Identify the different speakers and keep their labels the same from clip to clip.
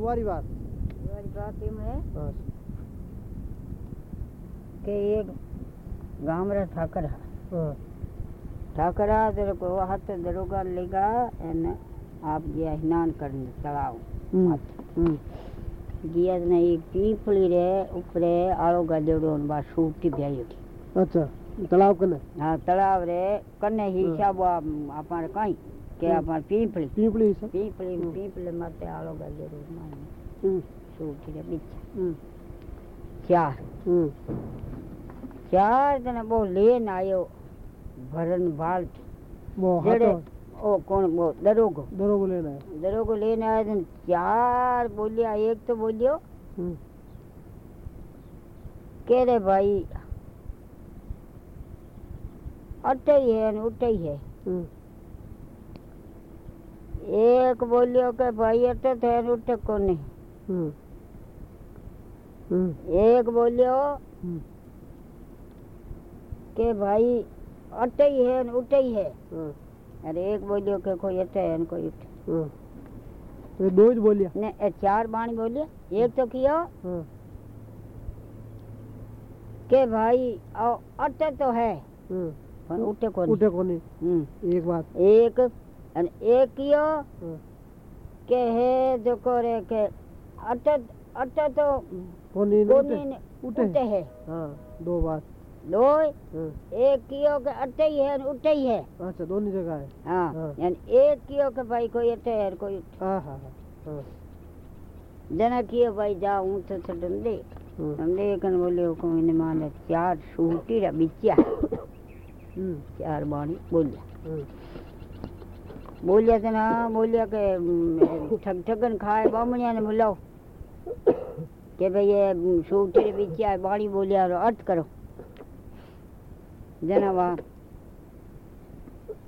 Speaker 1: तुम्हारी बात।
Speaker 2: तुम्हारी बात यूँ है। कि एक गाँव रा ठाकर है।
Speaker 1: हाँ।
Speaker 2: ठाकर तेरे को हाथ दरोगा लेगा एन आप गया स्नान करने तालाब
Speaker 1: हम्म, हम्म,
Speaker 2: गया ने एक पीपली रे ऊपरे आलो गदेड़ो बा सूटी ब्याई
Speaker 1: अच्छा तालाब कने
Speaker 2: हाँ तालाब रे कने ही
Speaker 1: हाँ।
Speaker 2: हिसाब अपन कहीं? के
Speaker 1: हम्म।
Speaker 2: अपन पीपली।
Speaker 1: पीपली से
Speaker 2: पीपली
Speaker 1: हम्म।
Speaker 2: पीपली माते आलो गदेड़ो माने।
Speaker 1: हम्म,
Speaker 2: सूटी रे बीच
Speaker 1: हम्म,
Speaker 2: चार।
Speaker 1: हम्म,
Speaker 2: चार दिन वो लेन आयो भरन बाल्टी।
Speaker 1: वो
Speaker 2: जेड़े ओ कौन वो दरोगो।
Speaker 1: दरोगो लेना है
Speaker 2: दरोगो लेने आया तो चार बोलिया एक तो बोलियो।
Speaker 1: हम्म,
Speaker 2: के रे भाई अटे ही है न उटे ही है।
Speaker 1: हम्म,
Speaker 2: एक बोलियो के भाई अटे तो है न उटे कोने।
Speaker 1: हम्म, हम्म,
Speaker 2: एक बोलियो
Speaker 1: हम्म,
Speaker 2: के भाई अटे ही है उटे ही है।
Speaker 1: हाँ,
Speaker 2: अरे एक बोलियो के कोई अटे है न कोई उटे
Speaker 1: हाँ। ये दो ही बोलिया।
Speaker 2: ने चार बाणी बोलिया? एक तो कियो? के भाई अटे तो है पर उटे कोने।
Speaker 1: उठे कोनी।
Speaker 2: हम्म।
Speaker 1: एक बात।
Speaker 2: एक अन एक कियो के है देखो रे के अटे अटे तो
Speaker 1: कोनी न
Speaker 2: कोनी
Speaker 1: उठे।
Speaker 2: ने
Speaker 1: उठे।
Speaker 2: उठे है।
Speaker 1: हाँ दो बात
Speaker 2: दो
Speaker 1: हाँ,
Speaker 2: एक कियो के अटे ही है उठे ही है।
Speaker 1: अच्छा दोनों जगह है।
Speaker 2: हाँ
Speaker 1: हाँ।
Speaker 2: यानी एक कियो के भाई कोई अटे है कोई उठे।
Speaker 1: हाँ हाँ हाँ हाँ,
Speaker 2: जना कियो भाई जा छड़न दे
Speaker 1: हाँ,
Speaker 2: हम देखन बोले को इने माने चार सूटी रा बिचिया
Speaker 1: हम्म,
Speaker 2: चार बाणी बोलिया।
Speaker 1: हम्म,
Speaker 2: बोलिया ना बोलिया के ठग ठगन खाए बामणिया ने बुलाओ के भाई ये सूटी रे बिचिया बाणी बोलिया रो अर्थ करो जना वाह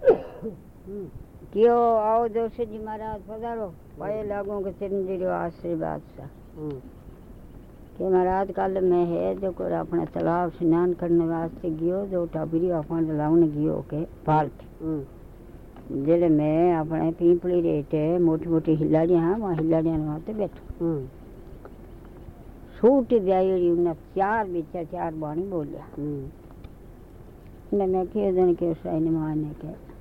Speaker 1: हम्म,
Speaker 2: कियो आओ जोशी जी महाराज पधारो पाए लागो के चिरंजीव आशीर्वाद सा कि महाराज कल मैं है जो को अपने तालाब स्नान करने वास्ते गियो जो टाबरी अपन लाउन गियो के पाल्ट
Speaker 1: हम्म,
Speaker 2: जेड़े मैं अपने पीपली रेटे मोटी मोटी हिलाड़ियाँ हैं वहाँ हिलाड़ियाँ ने वहाँ बैठो।
Speaker 1: हम्म,
Speaker 2: सूट जाई उन्हें चार बिचा चार बाणी बोलिया।
Speaker 1: हम्म,
Speaker 2: ने मैं के दिन के साइन माने के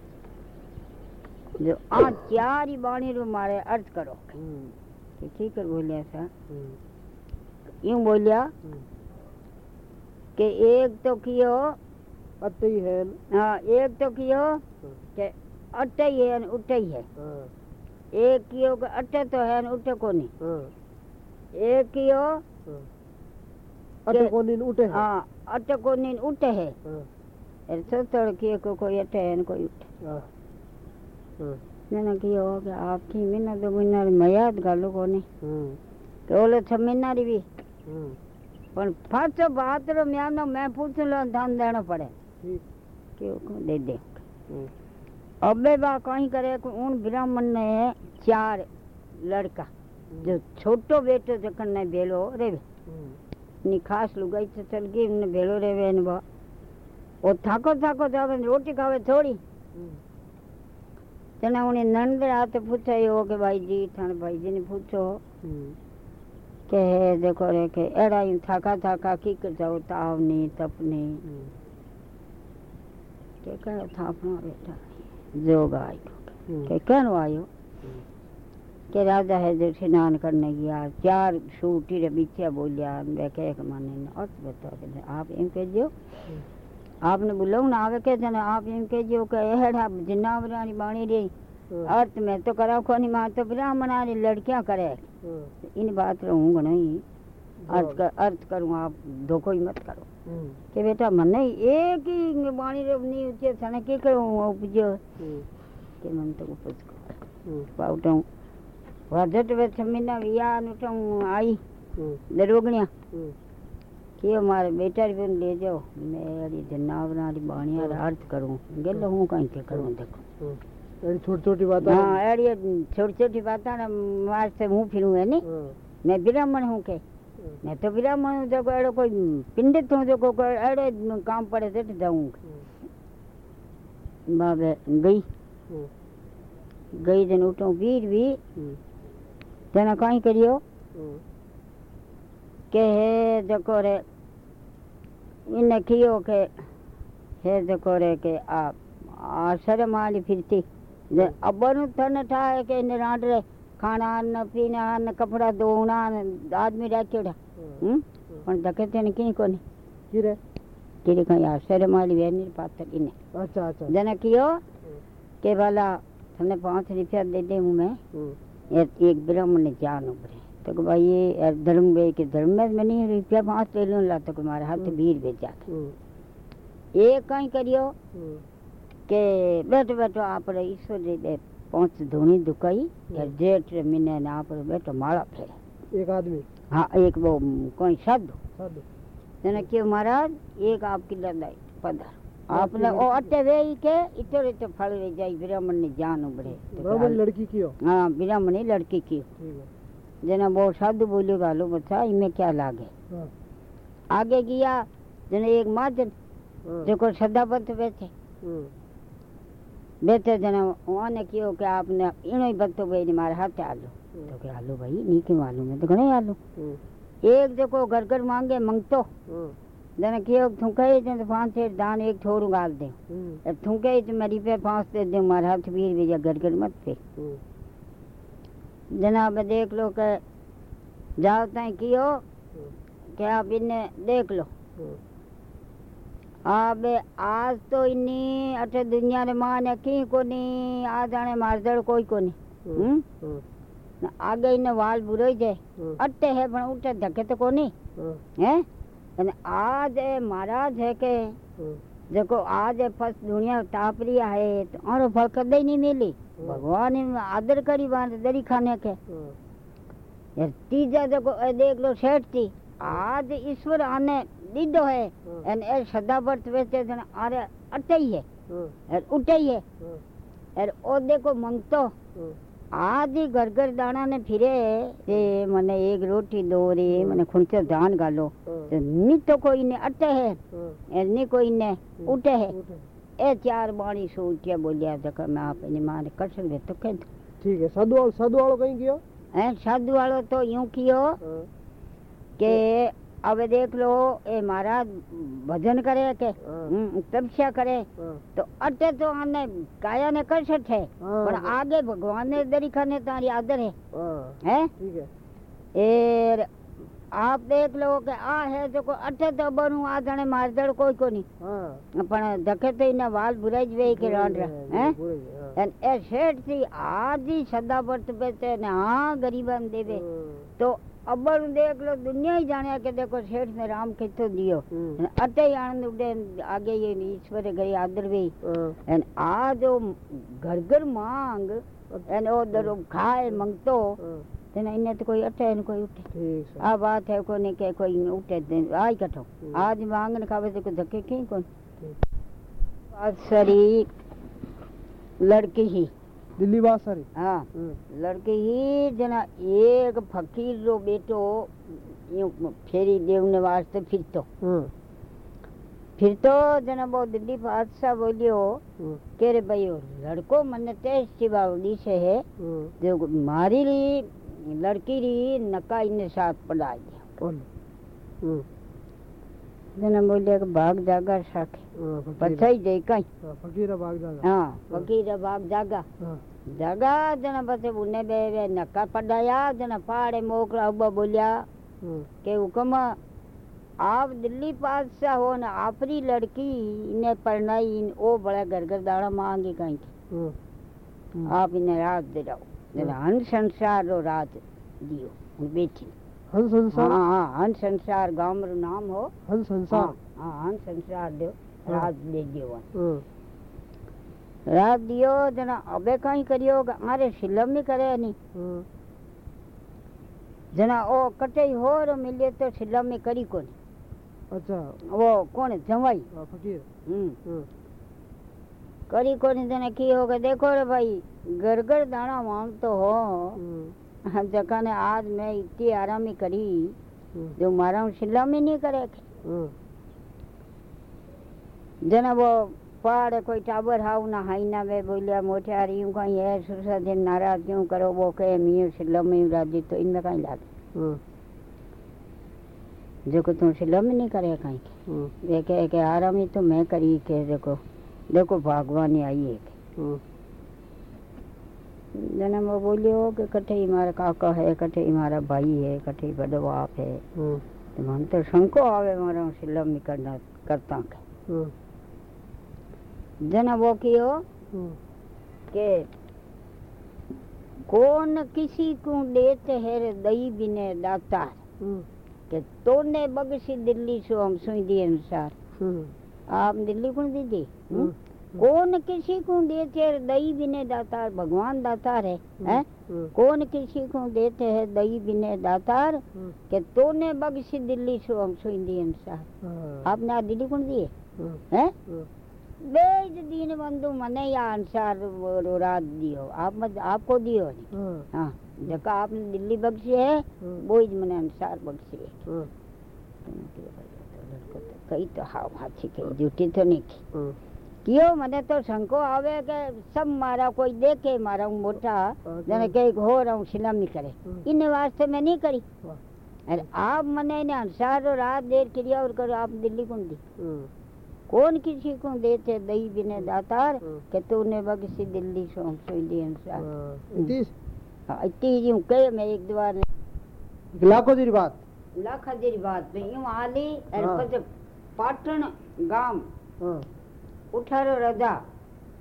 Speaker 2: जो आ चार ही बाणी रो मारे अर्थ करो।
Speaker 1: हम्म,
Speaker 2: कि ठीक है बोलिया सा।
Speaker 1: हम्म,
Speaker 2: यूँ बोलिया
Speaker 1: हम्म।
Speaker 2: कि एक तो कियो
Speaker 1: अते ही हाँ।
Speaker 2: एक तो कियो कि अटे ही है न उटे ही। है।
Speaker 1: हाँ,
Speaker 2: एक के अटे तो है न उटे को नहीं
Speaker 1: हाँ,
Speaker 2: एक कियो
Speaker 1: हाँ। अते कोनी न उठे है।
Speaker 2: हाँ अटे को नहीं न उटे है।
Speaker 1: हाँ,
Speaker 2: अरे तो तोड़ कियो को कोई अटे है न कोई
Speaker 1: हाँ, हाँ,
Speaker 2: मैंने कियो कि आपकी मिन्ना दो मिन्ना मयाद गालो को नहीं तो बोले छ मिन्ना री भी पर फाचो बात रो म्यानो मैं पूछ लो ध्यान देना पड़े। क्यों को दे दे। अबे बा कहीं करे उन ब्राह्मण ने चार लड़का जो छोटो बेटो जकन ने भेलो रेवे।
Speaker 1: हम्म।
Speaker 2: निखास लुगाई तो चल गई ने भेलो रेवे ने बा ओ थाको थाको तो जावे रोटी खावे थोड़ी।
Speaker 1: हम्म।
Speaker 2: तने उने नंद आते पूछा ये के भाई जी थाने भाई
Speaker 1: जी
Speaker 2: ने पूछो हम्म। के देखो रे के एड़ा ही थाका थाका की कर जाओ ताव नहीं तप नहीं। के कहो था अपना बेटा जोग आयो
Speaker 1: हम्म,
Speaker 2: के कनो आयो
Speaker 1: हम्म,
Speaker 2: के राजा है जो स्नान करने गया चार सूटी रे बीचे बोलिया मैं कह के माने ने अर्थ बताओ के आप एम कहो आपने बुलाऊ ना आवे के जने आप एम कहो के एड़ा जिन्नावरानी बाणी रे
Speaker 1: हाँ,
Speaker 2: अर्थ में तो करा कोनी माँ तो ब्राह्मणा री लड़कियाँ करे। इन बात रहूँ नहीं अर्थ कर अर्थ करूँ आप धोखो ही मत करो। કે બેટા મને એક બાણી રબની
Speaker 1: ઉચ્ચે
Speaker 2: થણે કે કરું ઉપજ્યો કે
Speaker 1: મને
Speaker 2: તો ઉપજ પાવટું વાજટ વે છમીના વિયા
Speaker 1: નુટું
Speaker 2: આવી
Speaker 1: દરોગણ્યા
Speaker 2: કે મારે બેટા બેન લઈ જાઓ મેં અડી જનાવનારી બાણિયા અર્થ કરું ગેલો હું કઈ કે કરું દેખો એડી
Speaker 1: છોટી છોટી વાત હા એડી
Speaker 2: છોટી છોટી વાત મારે હું ફીરું હે ને મેં બ્રાહ્મણ હું કે
Speaker 1: नी
Speaker 2: मैं
Speaker 1: हम्म,
Speaker 2: मैं तो ब्राह्मण हूँ जो अड़ो कोई पिंडित हूँ जो कोई अड़े काम पड़े तो जाऊँ। बाबे गई।
Speaker 1: हम्म,
Speaker 2: गई दिन उठूं वीर भी।
Speaker 1: हम्म,
Speaker 2: जना कहीं करियो?
Speaker 1: हम्म,
Speaker 2: के हे देखो रे इन कियो के हे देखो रे के आ आ शर्म आली फिरती। अबनु थन ठाए के इन रांड रे खाना न पीना न कपड़ा धोना न आदमी राख्योड़ा
Speaker 1: हम्म,
Speaker 2: हम्म पण धके तेने की कोनी
Speaker 1: की रे
Speaker 2: तेरी कहीं आ शर्म आली वेनी पात्र इने
Speaker 1: अच्छा अच्छा
Speaker 2: जना कियो के वाला थने पाँच रुपया दे दे हूँ मैं एक एक ब्राह्मण ने जान उभरे तो कि भाई ये धर्म बे के धर्म में मैं नहीं रुपया पाँच ले लूँ ला तो कि मारे हाथ। भीड़ भेजा के
Speaker 1: हम्म,
Speaker 2: कहीं करियो के बैठो बैठो आप रे ईश्वर दे पाँच धोनी दुकाई या जेठ रे महीने ने आप रे बैठो माला फेरे
Speaker 1: एक आदमी
Speaker 2: हाँ एक वो कोई साधु
Speaker 1: साधु
Speaker 2: मैंने क्यों महाराज एक आपकी लड़ाई पधार आपने ओ अटे वे ही के इतने इतने फल ले जाई ब्राह्मण ने जान उभरे तो
Speaker 1: ब्राह्मण लड़की की हो
Speaker 2: हाँ ब्राह्मणी लड़की की
Speaker 1: है
Speaker 2: जना वो साधु बोलियो गालो बच्चा इनमें क्या लागे
Speaker 1: हाँ
Speaker 2: आगे गया जना एक महाजन
Speaker 1: हाँ,
Speaker 2: देखो सदापत बैठे बैठे जना उन्होंने कियो कि आपने इनो ही बत्तो भाई मारे हाथे आलो तो
Speaker 1: हम्म,
Speaker 2: के आलू भाई नी के मालूम है तो घणे आलू एक देखो घर घर मांगे मंगतो
Speaker 1: हाँ,
Speaker 2: जना कियो थूके जन पाँच छह दान एक छोरू गाल दे अब थूके तो मेरी पे पाँच दे दे मारे हाथ बीर भेजा घर घर मत पे
Speaker 1: हम्म,
Speaker 2: जनाब देख लो के जाओ तय कियो कि आप इन्हें देख लो अब आज तो इन्नी अठे दुनिया रे माने की कोनी? आज आने मारदड़ कोई कोनी।
Speaker 1: हम्म,
Speaker 2: हम्म?
Speaker 1: हम्म,
Speaker 2: न आगे इन्हें वाल बुरोई जाए
Speaker 1: हम्म,
Speaker 2: अट्टे है पण उठे धके तो कोनी।
Speaker 1: हाँ,
Speaker 2: है? अने आज ए महाराज है के देखो आज ए फस दुनिया ताप रिया है तो और फल कदे नहीं मिली। भगवान ने आदर करी बाँध दरी खाने के।
Speaker 1: हाँ,
Speaker 2: यार तीजा देखो देख लो सेठ थी आज ईश्वर आने दीदो है
Speaker 1: हाँ,
Speaker 2: एन ए सदा वर्त वेचे जन आरे अट्टे ही है
Speaker 1: हाँ,
Speaker 2: और उठे ही है
Speaker 1: हाँ,
Speaker 2: और ओ देखो मंगतो
Speaker 1: हाँ,
Speaker 2: ही घर घर दाना ने फिरे रे मने एक रोटी दो रे मने खुंचे दान गालो
Speaker 1: हाँ,
Speaker 2: तो नी तो कोई ने अटे है
Speaker 1: हाँ,
Speaker 2: और नी कोई ने उठे है। ए चार बाणी सोचिया बोलिया देखो मैं आप इन मारे कर तो तो यूँ अब देख लो ए महाराज भजन करे के
Speaker 1: हाँ,
Speaker 2: हम्म, तपस्या करे
Speaker 1: हाँ,
Speaker 2: तो अटे तो आने काया ने सकते है
Speaker 1: हाँ,
Speaker 2: पर आगे भगवान ने दरीखा ने तारी आदर है।
Speaker 1: हाँ, ठीक
Speaker 2: एर आप देख लो कि आ है जो को अठे तो बनू आ जने मारदड़ कोई को नहीं। पण धके तो इना वाल बुराई वे के रांड हैं
Speaker 1: हाँ,
Speaker 2: एन ए सेठ थी आज सदा वर्त बेचे ने हाँ। गरीबन देवे अबर देख लो दुनिया ही जाने के देखो सेठ ने राम कितो दियो।
Speaker 1: हम्म,
Speaker 2: ही आनंद उड़े आगे ये ईश्वर गई आदर वे
Speaker 1: हाँ,
Speaker 2: एन आ जो घर घर मांग एन ओ दरो खाए मंगतो तेना इन्हें तो कोई अटे न कोई उठे। आ बात है कोने के कोई उठे आई कठो।
Speaker 1: हम्म।
Speaker 2: आज मांगन खावे तो कोई धक्के की कौन?
Speaker 1: ठीक।
Speaker 2: आज सरी लड़की ही।
Speaker 1: दिल्ली बात सारी
Speaker 2: हाँ
Speaker 1: हम्म,
Speaker 2: लड़की ही जना एक फकीर रो बेटो यूँ फेरी देवने वास्ते फिरतो।
Speaker 1: हम्म,
Speaker 2: फिरतो जना वो दिल्ली बादशाह बोलियो
Speaker 1: हम्म,
Speaker 2: के भाई लड़को मन तेज सिवा दिसे है। जो मारी री जना बोलिया कि भाग जागा साखे पछाई जाई कई
Speaker 1: फकीर बाग जागा
Speaker 2: हाँ फकीर भाग जागा जागा जना बसे उन्हें बे बे नका पड़ाया जना पहाड़े मोकला उबा बोलिया के हुक्म आप दिल्ली बादशाह हो न आपरी लड़की इन्हें परनाई इन ओ बड़ा घर दाड़ा मांगी कहीं की। आप इन्हें राज दे रहो जना हन संसार रो राज दियो बेटी
Speaker 1: हंस
Speaker 2: हाँ
Speaker 1: संसार
Speaker 2: हाँ हाँ हन संसार गाँव रो नाम हो।
Speaker 1: हंस संसार
Speaker 2: हाँ हाँ हन संसार दो
Speaker 1: हाँ।
Speaker 2: राज दे दियो
Speaker 1: हम्म,
Speaker 2: राज दियो जना अबे कहीं करियो अरे सिलम नहीं करे नहीं जना ओ कटे हो रो मिले तो सिलम में करी कोनी।
Speaker 1: अच्छा।
Speaker 2: वो कौन जवाई।
Speaker 1: हाँ, फकीर।
Speaker 2: हम्म। करी कोनी तने की होगा देखो रे भाई घर घर दाना मांग तो हो।
Speaker 1: हम्म,
Speaker 2: जका ने आज मैं इतनी आरामी करी
Speaker 1: हम्म,
Speaker 2: जो मारा सिला में नहीं करे।
Speaker 1: हम्म,
Speaker 2: जना वो पाड़ कोई टाबर हाउ ना हाई ना वे बोलिया मोटियार यूँ कहीं है सुरसा दिन नाराज़ क्यों करो? वो कहे मियो सिलम ही राज़ी तो इनमें कहीं लागे
Speaker 1: हम्म,
Speaker 2: देखो तुम सिलम नहीं करे कहीं। के वे कहे के आराम ही तो मैं करी के देखो देखो भगवान आई है के
Speaker 1: हम्म,
Speaker 2: जना वो बोलियो कि कठे ही मारा काका है कठे ही मारा भाई है कठे ही बड़ो बाप है।
Speaker 1: हम्म,
Speaker 2: तो मन तो शंको आवे मारा सिलम नहीं करना करता के।
Speaker 1: हम्म,
Speaker 2: जना वो कियो
Speaker 1: हम्म,
Speaker 2: के कौन किसी को देते है दई बिने दाता।
Speaker 1: हम्म,
Speaker 2: के तोने बगसी दिल्ली सो हम सुई दी अनुसार।
Speaker 1: हम्म,
Speaker 2: आप दिल्ली कौन दीदी
Speaker 1: हम्म,
Speaker 2: कौन किसी को देते है? दई बिने दातार भगवान दातार है हैं?
Speaker 1: हम्म,
Speaker 2: कौन किसी को देते है दई बिने दातार?
Speaker 1: हम्म,
Speaker 2: के तोने बगसी दिल्ली सो हम सुई दी अनुसार।
Speaker 1: हाँ,
Speaker 2: आपने आ दिल्ली कौन दिए
Speaker 1: हम्म,
Speaker 2: हैं?
Speaker 1: हम्म,
Speaker 2: बेज दीन बंधु मने या अनुसार रात दियो। आप मत आपको दियो नहीं।
Speaker 1: हाँ,
Speaker 2: हाँ जका आपने दिल्ली बख्शी है
Speaker 1: हम्म,
Speaker 2: वो ही मैंने अनुसार बख्शी है।
Speaker 1: हम्म,
Speaker 2: तो लड़को तो कही तो हाव हाथी कही झूठी तो नहीं की।
Speaker 1: हम्म,
Speaker 2: क्यों मने तो शंको आवे के सब मारा कोई देखे मारा हूँ मोटा
Speaker 1: हाँ,
Speaker 2: जने कहीं हो रहा हूँ सिलम नहीं करे
Speaker 1: हम्म,
Speaker 2: इन वास्ते मैं नहीं करी
Speaker 1: वाह,
Speaker 2: अरे आप मने ने अनुसार और रात देर क्रिया और करो आप दिल्ली कौन दी
Speaker 1: हम्म,
Speaker 2: कौन किसी को देते दही बिने दातार
Speaker 1: हम्म,
Speaker 2: के तूने बगसी दिल्ली सो हम सोई दी अनुसार
Speaker 1: हाँ, इतीस
Speaker 2: हाँ इतनी जी हूँ कहे मैं एक बार
Speaker 1: लाखों दी बात
Speaker 2: लाख हज़ारी बात में यूं आली और
Speaker 1: हाँ।
Speaker 2: પછી પાટણ ગામ
Speaker 1: हाँ,
Speaker 2: ઉઠારો રાજા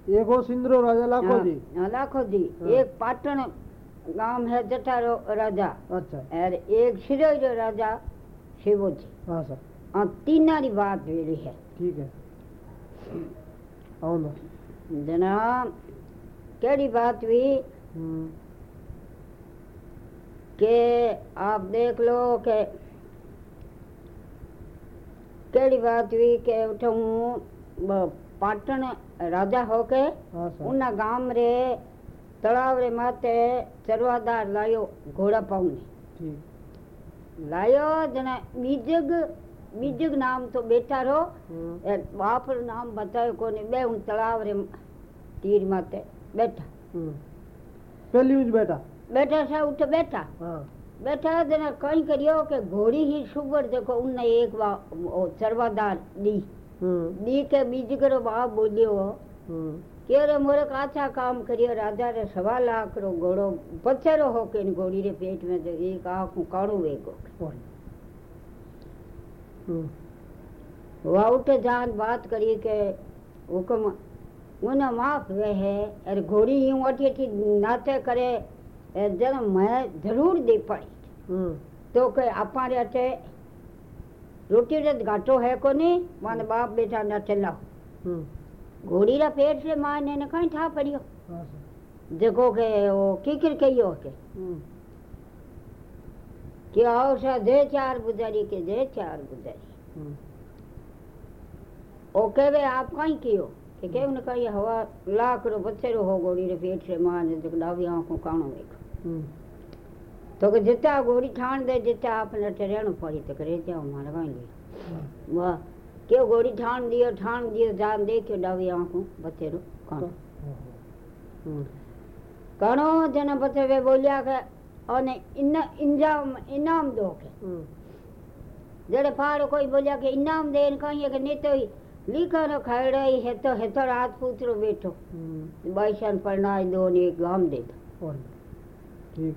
Speaker 1: एक हो सिंदरो राजा लाखों जी
Speaker 2: हाँ, लाखोजी
Speaker 1: हाँ।
Speaker 2: एक पाटण गाम है जठारो राजा
Speaker 1: अच्छा
Speaker 2: और एक सिरोजो राजा शिवोजी
Speaker 1: हाँ सर
Speaker 2: हाँ तीनारी बात वेली है
Speaker 1: ठीक है आओ ना
Speaker 2: जनाब केड़ी बात हुई
Speaker 1: हम्म,
Speaker 2: के आप देख लो के केड़ी बात हुई के उठूं पाटण राजा होके
Speaker 1: हाँ
Speaker 2: उन गाम रे तलाव रे माते चरवादार लायो घोड़ा
Speaker 1: ठीक
Speaker 2: लायो जना बीजग बीजग नाम तो बेटा रो बाप रो नाम बतायो कोने बे उन तलाव रे तीर माते बैठा
Speaker 1: पहली उज बेटा
Speaker 2: बैठा सा उठ बैठा
Speaker 1: हाँ
Speaker 2: बैठा जना कहीं करियो के घोड़ी ही सुगर देखो उनने एक बा ओ चरवादार दी
Speaker 1: हम्म,
Speaker 2: दी के बीज करो बाप बोलियो
Speaker 1: हम्म,
Speaker 2: કે રે મોરે કાચા કામ કર્યો રાજા રે સવા લાખ રો ઘોડો પથેરો હો કે ની ઘોડી રે પેટ में तो एक आँख में काड़ो वेगो
Speaker 1: और हम्म,
Speaker 2: वह उठे जान बात करी के हुक्म उन्हें माफ वे है अरे घोड़ी यूं अठी अठी नाते करे ए जन मैं जरूर दे पड़ी
Speaker 1: हम्म,
Speaker 2: तो के आपा रे अटे रोटी रे घाटो है कोनी माने बाप बेटा न चलाओ
Speaker 1: हम्म,
Speaker 2: घोड़ी रा पेट से माँ ने कहीं ठा पड़ियो
Speaker 1: हाँ
Speaker 2: देखो के वो कीकर कहियो के
Speaker 1: हम्म,
Speaker 2: कि आओ सा दे चार गुजारी के दे चार गुजारी
Speaker 1: हम्म,
Speaker 2: ओ कहवे आप कहीं कियो कि के उन कही हवा लाख रो बच्चेरो हो गोड़ी रे पेट से माँ ने तो डावी आँखों काणो
Speaker 1: हम्म,
Speaker 2: तो कि जिता गोड़ी ठाण दे जिता आपने रहणो पड़ी तो करे जाओ मारे ले वाह क्यों गोड़ी ठाण दियो ठाण दियो जान देखियो डावी आँखों बच्चेरो काणो।
Speaker 1: हम्म,
Speaker 2: काणो जन बच्चे वे बोलिया के ओने इन इंजाम इनाम दो के।
Speaker 1: हम्म,
Speaker 2: जड़े फाड़ कोई बोलिया के इनाम देन कहीं के नहीं तो लिखा न खायड़ा ही है तो है तो रात पुत्रो बैठो।
Speaker 1: हम्म,
Speaker 2: बाईसान पढ़नाई दो ने गाम दे
Speaker 1: और ठीक।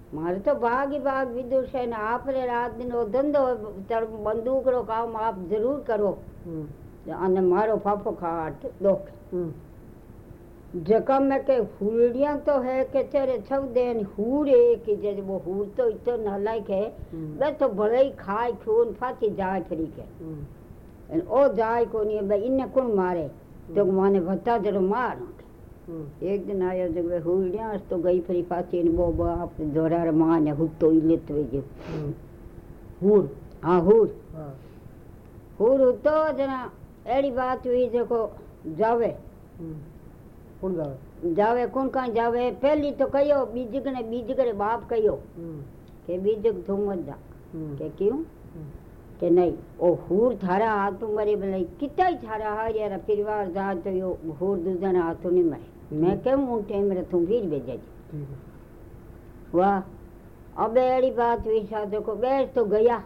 Speaker 2: મારે તો ભાગ ही भाग विदुर છે ને આપણે રાત દિન ઓ ધંધો તાર બંદૂક રો કામ આપ જરૂર કરો
Speaker 1: हम्म,
Speaker 2: અને મારો ફાફો ખાટ દો
Speaker 1: हम्म,
Speaker 2: जकम में के हुड़ियां तो है के तेरे छव देन हूर एक ही जज वो हूर तो इतो नालायक है
Speaker 1: हम्म,
Speaker 2: बे तो भले ही खाए खून फाती जाए फिरी के
Speaker 1: हम्म,
Speaker 2: ओ जाए को नहीं बे इन्ने कौन मारे तो माने भत्ता जरो मार
Speaker 1: हम्म
Speaker 2: एक दिन आयो जब वे हुड़िया तो गई फरी पाची ने बो बो आप दोरार मां ने हुतो ही लेत वे जो
Speaker 1: हम्म हूर
Speaker 2: हाँ हुड़
Speaker 1: हाँ
Speaker 2: हुड़ हुतो जना एड़ी बात हुई जेको जावे
Speaker 1: हम्म कौन जावे
Speaker 2: जावे कौन कहाँ जावे पहली तो कयो बीज ने बीज करे बाप कयो
Speaker 1: हम्म
Speaker 2: के बीज तू मत जा
Speaker 1: हम्म
Speaker 2: के क्यों
Speaker 1: हम्म
Speaker 2: કે નહીં ઓ હૂર થારા હાથું મરે ભલે કિતાય થારા હારિયારા પરિવાર જા મેં કેમ હું ટાઈમ રથુંગી જ બેજાજી વાહ અબેડી વાત વિશા તો કો બેસ તો ગયા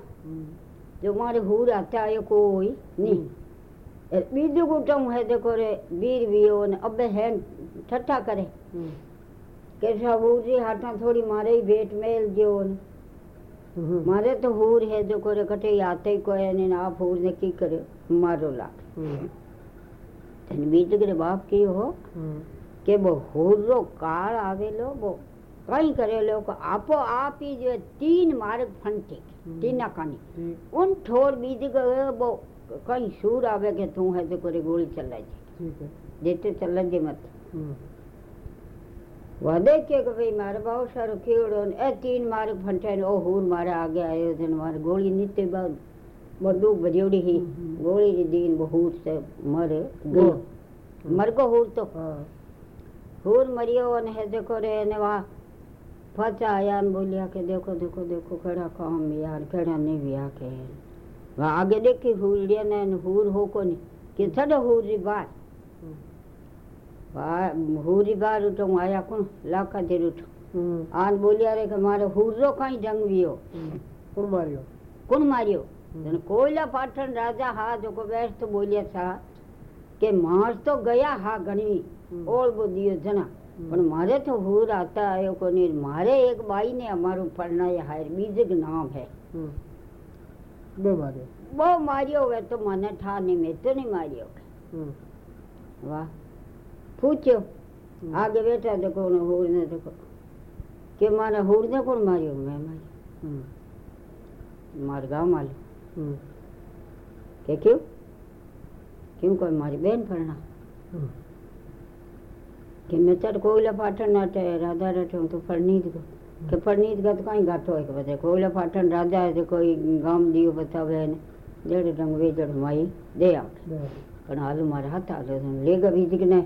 Speaker 2: જો મારે હુર હતા એ કોઈ નહીં બીજું કુટુંબ હે તો કરે બીર વિયો
Speaker 1: ને
Speaker 2: અબે હે ઠઠ્ઠા કરે કે સાબ ઉરી હાથા થોડી મારે ભેટ
Speaker 1: મેલ
Speaker 2: જેવો ને મારે તો હુર હે તો કરે કટે આતે કોઈ ને આ હુર ને કી કર્યો મારો
Speaker 1: લાખ
Speaker 2: તને બીજ કરે બાપ કી હો કે બહુ હોરો કાળ આવેલો બહુ કઈ કરેલો કે આપો આપી જો તીન માર્ગ ફંટી
Speaker 1: હમ.
Speaker 2: તીના કાની
Speaker 1: ठीक
Speaker 2: ઉન ઠોર બીજ ગયો બહુ કઈ સૂર આવે કે તું હે તો કરે ગોળી ચલાય છે
Speaker 1: ठीक है
Speaker 2: જેતે ચલા જે મત
Speaker 1: हम्म
Speaker 2: વાદે કે કે ભાઈ મારે બહુ સારો કેવડો ને એ તીન માર્ગ ફંટાય ને ઓ હુર મારે આગે આવ્યો છે ને મારે ગોળી નીતે બાદ બંદૂક ભજવડી હી
Speaker 1: હમ.
Speaker 2: ગોળી રી દીન બહુ છે મરે ગયો મર ગયો હુર તો खूब मरियो ने है देखो रे ने वहाँ फचा यार बोलिया के देखो देखो देखो कड़ा काम यार कड़ा नहीं बिया के वहाँ आगे देखी हुड़िया ने हुर हो को नहीं किथड़ हुरी
Speaker 1: बार।
Speaker 2: हुरी बार उठो आया कौन? लाका देर उठो। हम्म। आन
Speaker 1: बोलिया
Speaker 2: रे के मारे हुर्रो कहीं जंग भी हो
Speaker 1: हम्म। कौन मारियो?
Speaker 2: कौन मारियो?
Speaker 1: हम्म।
Speaker 2: जन कोयला पाठन राजा हा जो को बैठ तो बोलिया था के मार तो गया हा
Speaker 1: गणी
Speaker 2: ઓળ દિયો જણા પણ મારે તો હુર આતા આયો કોની મારે એક બાઈ ને અમારું પરણાય હાયર બીજું નામ હે
Speaker 1: બે માર્યો
Speaker 2: બહુ માર્યો હવે તો મને ઠા ને મેં તો નહીં માર્યો વાહ પૂછ્યો આગે બેઠા તો કોને હુર ને તો કે મારે હુર ને કોણ માર્યો મેં માર્યો મારા ગામ આલ્યો કે કેવું કેમ કોઈ મારી બેન પરણા કે મેતર કોઈલે પાટણ નાટે રાધા રઠે હું તો ફરનીત ગયો કે ફરનીત ગયો તો કાંઈ ગાંઠો હોય કે બધે કોઈલે પાટણ રાધા હશે કોઈ ગામ દીવ બતાવે ને જેડ રંગ વેજડ માઈ દે આવે પણ હાલ મારા હતા લેગ બીજકને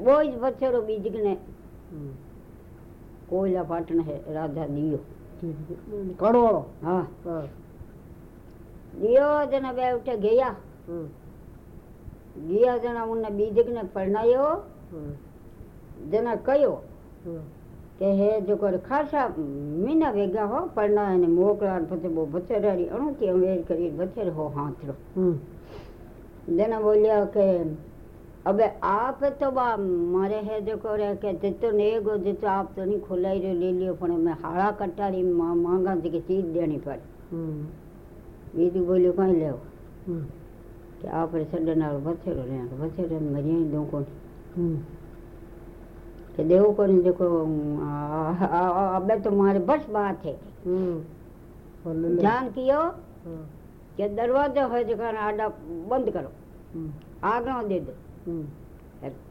Speaker 2: બહુ જ વછેરો
Speaker 1: બીજકને
Speaker 2: કોઈલા પાટણ હે રાધા દિયો
Speaker 1: કણવાળો
Speaker 2: હા દિયો જને બે ઉઠે ગયા ગયા જણા ઉને બીજકને પરણાયો જેને કયો કે હે જો કર ખાસા મીના વેગા હો પડના એને મોકલા પછી બહુ ભચેરારી કે અમે કરી ભચેર હો હાથરો જેને બોલ્યા કે અબે આપ તો બા મારે હે જો કર કે જેતો ને ગો જેતો આપ તો ની ખોલાઈ રહ્યો લઈ લ્યો પણ મેં હાળા કટાડી માંગા કે ચીજ દેણી પડે બીજું બોલ્યો કાંઈ લેવું કે આપણે સડનારો ભથેરો ને ભથેરો મરી દઉં કોણ कि देव को देखो अब तो तुम्हारे बस बात है।
Speaker 1: हम्म।
Speaker 2: ध्यान कियो हम्म। कि दरवाज़ा हो जगह आडा बंद करो।
Speaker 1: हम्म।
Speaker 2: आगरा
Speaker 1: दे
Speaker 2: दो।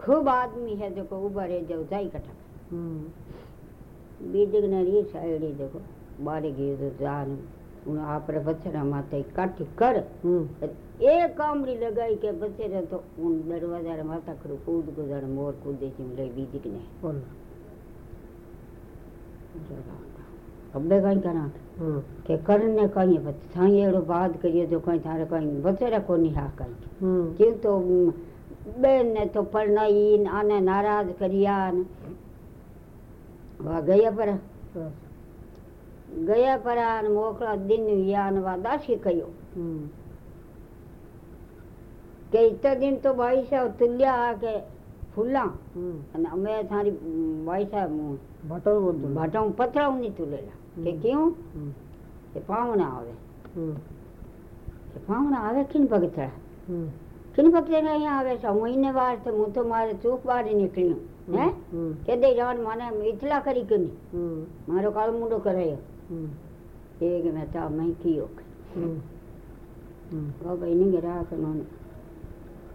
Speaker 2: खूब आदमी है देखो उबर है जो जाई कटा बीजग नरी साइडी देखो बारे गई तो जान उन आप बचरा माते काठी कर। એ કામરી લગાઈ કે બચેરે તો હું દરવાજા માથા ખરું કૂદ ગુજાડ મોર કૂદે છે લઈ
Speaker 1: બીજીક
Speaker 2: ને બોલ અબે
Speaker 1: કઈ
Speaker 2: કરા કે કરને કઈ પછી સાંજે એડો બાદ કરીએ તો કઈ તારે કઈ બચેરે કોની હા
Speaker 1: કઈ
Speaker 2: કે તો બેન ને તો પરણાઈ આને નારાજ કર્યા ને ગયા પર ગયા પર મોકળા દિન યાન વા દાસી કયો
Speaker 1: इतना
Speaker 2: दिन तो भाई साहब तुल्या आके फुल्ला मैं थारी भाई
Speaker 1: साहब
Speaker 2: भटो भटो पथरा उन्हीं तुलेला
Speaker 1: के क्यों के
Speaker 2: पावना आवे के पावना आवे
Speaker 1: किन
Speaker 2: भगतड़ा
Speaker 1: किन
Speaker 2: भगते नहीं आवे
Speaker 1: सब
Speaker 2: महीने बार तो मुँह तो
Speaker 1: मारे
Speaker 2: चूक बार ही निकली हूँ है के दे जान माने इतला करी कनी मारो काल
Speaker 1: मुंडो
Speaker 2: करायो एक मैं मैं कियो ओ भाई नहीं
Speaker 1: गिरा
Speaker 2: कनोने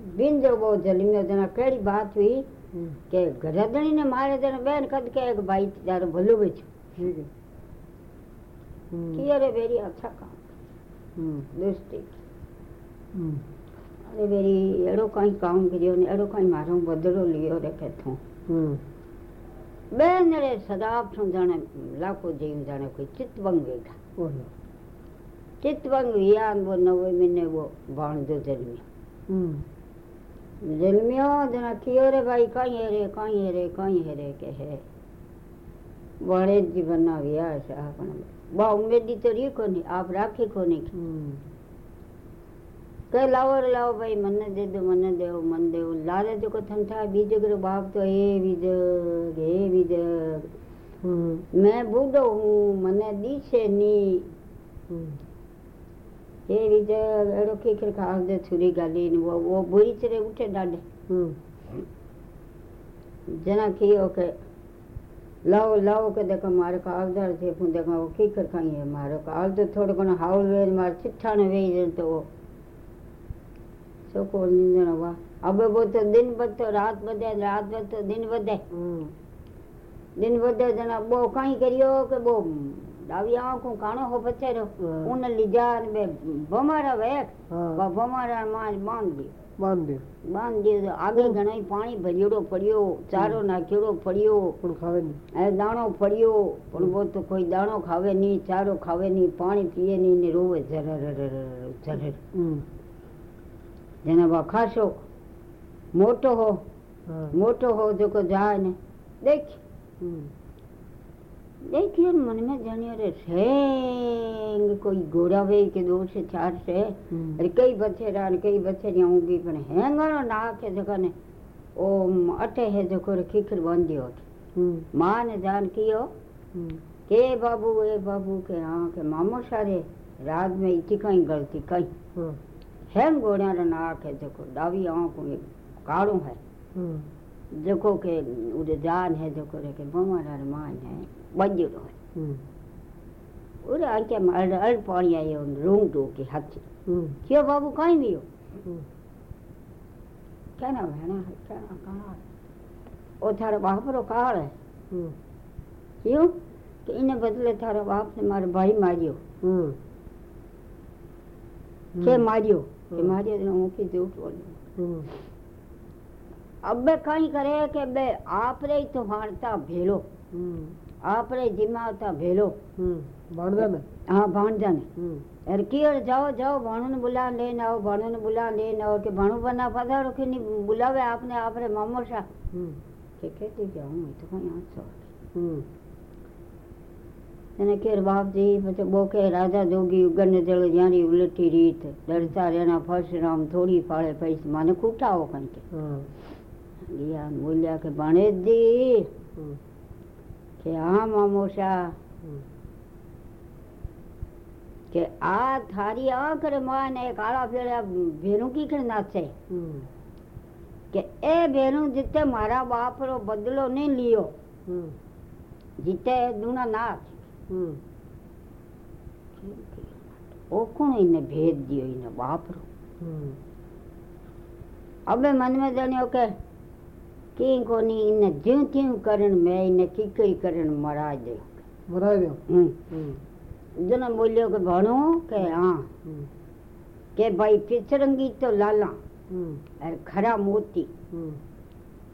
Speaker 1: હમ
Speaker 2: बिंजो वो जलिम्यो जना केड़ी बात हुई
Speaker 1: હમ
Speaker 2: કે ગરદણી ને મારે જણે બેન કદ કે એક ભાઈ તારું ભલું બચ્યું
Speaker 1: ठीक है हम्म
Speaker 2: कि अरे बेरी अच्छा काम
Speaker 1: हम्म
Speaker 2: दोस्ती
Speaker 1: हम्म
Speaker 2: અરે બેરી એડો કઈ કામ કર્યો ને એડો કઈ મારો બદલો લ્યો રે કે તું
Speaker 1: हम्म
Speaker 2: બેન રે સદાબ છું જાણે લાખો જીવ જાણે કોઈ ચિતવંગ વેગા
Speaker 1: बोलो
Speaker 2: ચિતવંગ વિયાન वो नवे महीने वो भाणजो जन्मियो
Speaker 1: हम्म
Speaker 2: जन्मियो जना कियो रे भाई कहीं है रे कहीं है रे कहीं है रे के है बड़े जीवन ना विया છે આપણે બા ઉમેદી તો રી કોની આપ રાખી કોની
Speaker 1: हम्म
Speaker 2: કે લાવો રે લાવો ભાઈ મને દે દો મને દેવો મન દેવો લારે જો કો થંઠા બીજ કરો બાપ તો હે બીજ હે બીજ
Speaker 1: हम्म
Speaker 2: मैं बूढ़ो हूँ मने दिशे ने वो वो बुरी चरे उठे डाडे
Speaker 1: हम्म
Speaker 2: जना कियो के लाओ लाओ के देखो मारे कागदार थे फूं देखो वो खीखर खाई है मारो काल तो थोड़ो घणो हाउल वेर मार चिट्ठा ने वेई जन तो वो छोको निंजण वाह अब वो तो दिन बद तो रात बदे रात बद तो दिन बदे दिन बदे जना बो कहीं करियो के बो આવી આંખું કાણો
Speaker 1: હો
Speaker 2: પચેર ઉન લીજાર બે
Speaker 1: બમારા વેક
Speaker 2: બમારા માં બાંધી બાંધી
Speaker 1: બાંધી
Speaker 2: આગળ ઘણા પાણી ભર્યોડો પડ્યો ચારો નાખ્યોડો
Speaker 1: પડ્યો પણ ખાવે
Speaker 2: નહીં દાણો પડ્યો પણ બહુ તો કોઈ દાણો ખાવે નહીં ચારો ખાવે નહીં પાણી પીએ નહીં ને રોવે જરર
Speaker 1: જરર
Speaker 2: જેને વખાશો મોટો હો મોટો હો જો કો જાય ને દેખ देखिए मन में जानियो रे सेंग कोई गोरा वे के दो से चार से
Speaker 1: हम्म।
Speaker 2: अरे कई बछेरा ने कई बछेरियाँ उगी पण हेंगणो नाक है जका ने। ओ अटे है जको रे खीखर बांधियो
Speaker 1: हम्म।
Speaker 2: माँ ने जान कियो
Speaker 1: हम्म।
Speaker 2: के बाबू ए बाबू के हाँ के मामो सारे रात में इतनी कहीं गलती कहीं
Speaker 1: हाँ
Speaker 2: हेम रे नाक है जको डावी आँख में काड़ो है।
Speaker 1: हम्म।
Speaker 2: जको के उड़े जान है जको रे के बमारा रे मान है अड़ पानी आयो रूंग दो के हाथ
Speaker 1: हम्म
Speaker 2: क्यों बाबू कहीं भी हो
Speaker 1: हम्म
Speaker 2: कहना भेना है कहना कहाँ ओ थारा बाप रो काल है क्यों कि इन्हें बदले थारा बाप ने मारे भाई मारियो के मारियो के। मारियो तो मुखी झूठ
Speaker 1: हम्म
Speaker 2: अब कहीं करे के बे आप रे तो हारता भेलो આપણે જીમા હતા ભેલો ભણજાને હા ભણજાને એરકીયર જાઓ જાઓ ભાણુને બોલા લઈને આવો ભાણુને બોલા લઈને આવો કે ભાણુ બના પાછા રખીને બોલાવે આપને આપણે
Speaker 1: મામોશા
Speaker 2: કે કહેતી કે હું તો કોઈ આંચ
Speaker 1: છો
Speaker 2: એને કેર બાપજી પછી બહુ કે રાજા જોગી ઉગન જળ જ્યાંની ઉલટી રીત દડતા રેના ફર્શ રામ થોડી ફાળે પૈસા મને ખૂટાવો
Speaker 1: કંઈક
Speaker 2: ગયા બોલ્યા કે
Speaker 1: ભણેશજી
Speaker 2: કે હા
Speaker 1: મામોશા
Speaker 2: કે આ થારી આંખ રે માને કાળા ફેરા ભેરું કી ખણ નાચે કે એ ભેરું જીતે મારા બાપ રો બદલો નહીં લ્યો જીતે દુના નાચ ઓ કોણ એને ભેદ દિયો એને બાપ રો હવે મનમાં જાણ્યો કે कहीं को नहीं इन ज्यूं त्यूं करण में इन की कई करण
Speaker 1: मरा
Speaker 2: दे?
Speaker 1: मरा
Speaker 2: दे जन बोलियो के भणो
Speaker 1: के
Speaker 2: हाँ। के भाई
Speaker 1: पिचरंगी
Speaker 2: तो लाला और खरा मोती।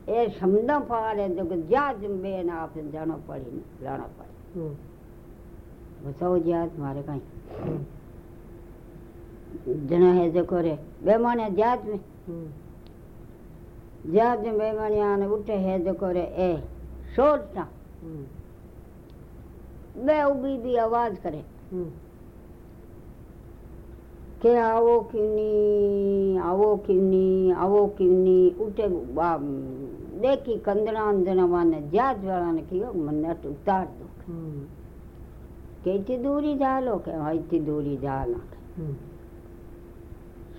Speaker 2: ए समदा पार है जो जाज में ना आप
Speaker 1: जानो
Speaker 2: पड़ी लाना पड़ी। बताओ
Speaker 1: जात
Speaker 2: मारे कहीं जना है जो करे बेमाने
Speaker 1: जात
Speaker 2: में। जहाज़ बेमणियान उठे है जेको रे ए शोर सां
Speaker 1: हम्म।
Speaker 2: उबी बि आवाज़ करे।
Speaker 1: हम्म।
Speaker 2: के आवो क्यूनी आवो क्यूनी आवो क्यूनी उठे देखी कंदड़ा अंदड़ा वाने जहाज़ वाला ने कियो मन्ने उतार दो।
Speaker 1: हम्म।
Speaker 2: के इतनी दूरी जा लो के हाँ इतनी दूरी जा लो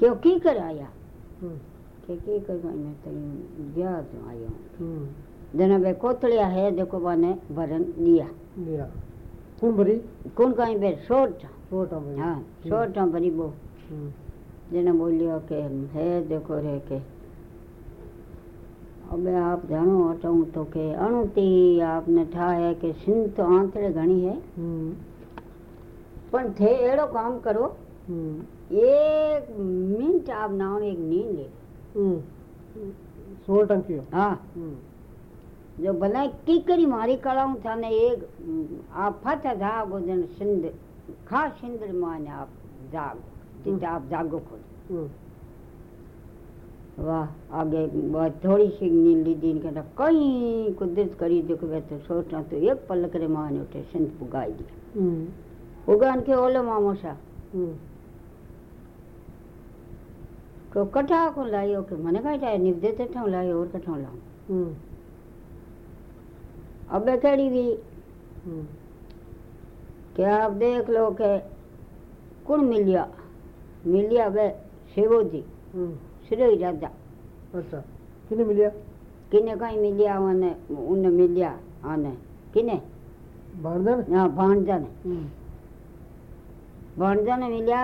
Speaker 2: क्योंकि कराया? क्योंकि करवाने तरी गया तो आया जना बे कोतलिया है देखो बाने भरन दिया
Speaker 1: दिया कौन भरी
Speaker 2: कौन कहीं बे छोट
Speaker 1: छोटा भरी
Speaker 2: हाँ छोटा हम्म। भरी वो। जना बोलियो के है देखो रे के। अबे आप जानो हटाऊं तो के अणुती आपने ठाया के सिंह तो आंतड़े घणी है।
Speaker 1: हम्म।
Speaker 2: पण थे एड़ो काम करो।
Speaker 1: हम्म।
Speaker 2: एक मिनट आप नाव एक नींद ले।
Speaker 1: हम्म। सोल टंकी
Speaker 2: हाँ।
Speaker 1: हम्म।
Speaker 2: जो भला कीकरी मारी कलाऊं था ने एक हम्म, आप फत था गोदन सिंध खा सिंध माने आप जाग। तिथे आप जागो
Speaker 1: खोल
Speaker 2: वाह आगे थोड़ी सी नींद ली दिन कहता कई कुदरत करी देखो तो सोचना तो एक पलक रे माने उठे सिंध पुगाई दिया। पुगान के ओले मामोशा
Speaker 1: हम्म
Speaker 2: को कठा को लायो के मने कहीं जाए निवदे ते ठाऊ लायो और कठा लाऊं
Speaker 1: हम्म
Speaker 2: अबे कड़ी भी
Speaker 1: हम्म
Speaker 2: कि आप देख लो के कुण मिलिया मिलिया वे शिवो जी
Speaker 1: हम्म
Speaker 2: श्री राजा
Speaker 1: अच्छा किने मिलिया
Speaker 2: किने कहीं मिलिया उन्हें उन्हें मिलिया आने किने
Speaker 1: बाणदन
Speaker 2: ना भाणजा ने
Speaker 1: हम्म
Speaker 2: ભાણજાને મિલ્યા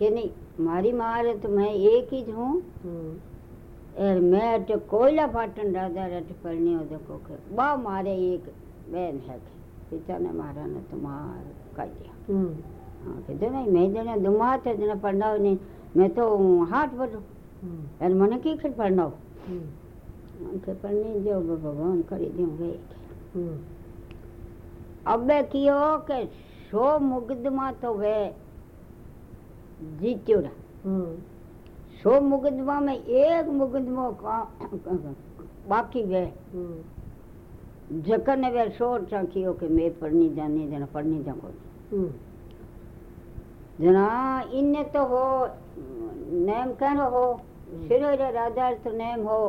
Speaker 2: कि नहीं मारी माँ रे तो मैं एक ही हूँ।
Speaker 1: हम्म।
Speaker 2: और मैं अट कोयला पाटन राजा रट पढ़नी हो देखो के बा मारे एक बहन है के पिता ने मारा ने तो मार कर दिया।
Speaker 1: हम्म।
Speaker 2: हाँ कहते नहीं मैं जने दुमात है जने पढ़ना नहीं मैं तो हाथ बढ़ो
Speaker 1: हम्म।
Speaker 2: और मने की फिर पढ़ना हो
Speaker 1: हम्म
Speaker 2: उनके पढ़नी जो भगवान करी दूँ गए
Speaker 1: हम्म।
Speaker 2: अबे कियो के सो मुकदमा तो वे जीत्यो रहा
Speaker 1: हम्म।
Speaker 2: सौ मुकदमा में एक मुकदमा का बाकी वे
Speaker 1: हम्म।
Speaker 2: जकन वे शोर चाखियो के मैं पढ़नी जानी जना पढ़नी जाको
Speaker 1: हम्म।
Speaker 2: जना इन्ने तो हो नेम कहनो हो? सिरो रे राजा तो नेम हो।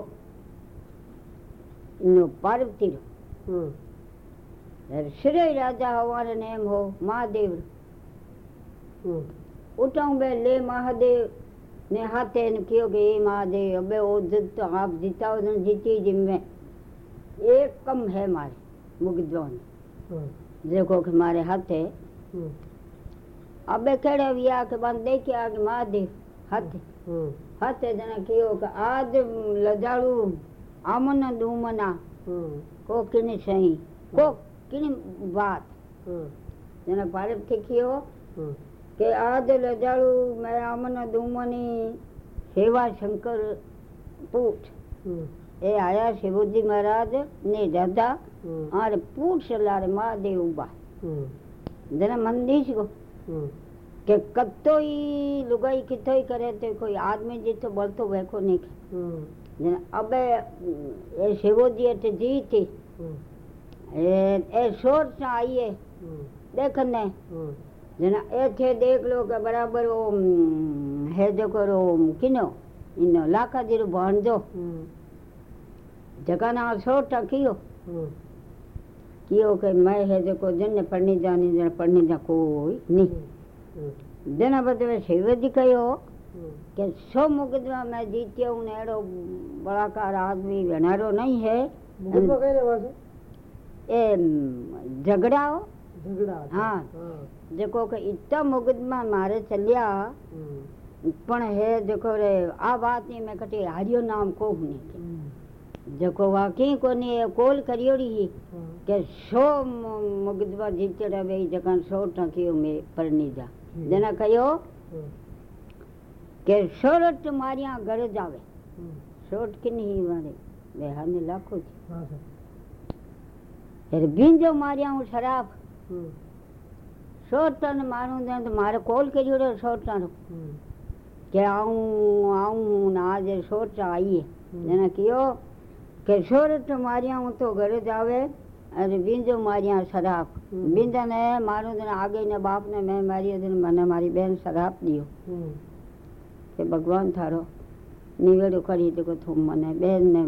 Speaker 2: इन्नो पार्वती रो।
Speaker 1: हम्म।
Speaker 2: सिरो राजा हमारे नेम हो महादेव उठाऊं बे ले महादेव। ने हाथे ने कियो के ए महादेव अबे ओ जित तो आप जीता हो जीती जिम में एक कम है मारे मुकदमा
Speaker 1: हम्म
Speaker 2: देखो के मारे हाथे।
Speaker 1: हम्म
Speaker 2: अबे केड़े विया के बंद दे के आगे महादेव हाथे। हाथे जना कियो के आज लजाड़ू आमन दूमना। को किने सही को किने बात। जना पारब के कियो। કે આજ લજાડું મેં આમન દુમની સેવા શંકર પૂઠ
Speaker 1: हम्म
Speaker 2: એ આયા શિવજી મહારાજ ને રાજા
Speaker 1: हम्म
Speaker 2: આરે પૂઠ સલારે મહાદેવ ઉભા
Speaker 1: हम्म
Speaker 2: જેને મંદિર છે
Speaker 1: हम्म
Speaker 2: કે કત્તોય લુગાઈ કિતોય કરે તે કોઈ આદમી જીતો બળતો વેખો નહીં
Speaker 1: हम्म
Speaker 2: જેને અબે એ શિવજી એટલે જીતી
Speaker 1: हम्म
Speaker 2: એ એ શોર से आइए
Speaker 1: हम्म
Speaker 2: देखने जना ऐथे देख लो के बराबर वो है जो करो किनो इनो लाखा ज़ीरो भाणजो
Speaker 1: हम्म।
Speaker 2: जका ना सोटा कियो
Speaker 1: हम्म।
Speaker 2: कियो के मैं है जेको जन पढ़नी जानी जन पढ़नी जा कोई नहीं
Speaker 1: हम्म,
Speaker 2: जन बदले शिवजी कयो
Speaker 1: हम्म,
Speaker 2: कि सौ मुकदमा में जीतियो उन अहिड़ो बड़ाकार आदमी भेणारो नहीं है।
Speaker 1: मुकदमा कहने હા
Speaker 2: जेको हाँ। इतना मुकदमा मारे चलिया पण है जेको रे आ बात नहीं मैं कटे हारियो नाम को।
Speaker 1: नहीं
Speaker 2: जेको वाकई को नहीं कॉल करियोड़ी ही
Speaker 1: के
Speaker 2: सो मुकदमा जीते रे भाई जकन सो टकियो में पर नहीं जा। देना कहियो
Speaker 1: के
Speaker 2: सोरट मारिया घर जावे। सोट की
Speaker 1: नहीं
Speaker 2: मारे? वे हमने लाखों जी। फिर बींजो मारिया
Speaker 1: हूँ
Speaker 2: સોતન મારું ત્યાં તો મારે કોલ કર્યો રહ્યો
Speaker 1: સોતાનો
Speaker 2: કે આવું આવું ને આજે સોતા આવીએ એને કહ્યો કે સોરત માર્યા હું તો ઘરે જ આવે અને બિંદુ માર્યા શરાબ બિંદાને મારું તને આગે ને બાપને મેં મારી હતી મને મારી બેન શરાબ દીયો કે ભગવાન થારો નિવેડો કરી તો કે તું મને બેનને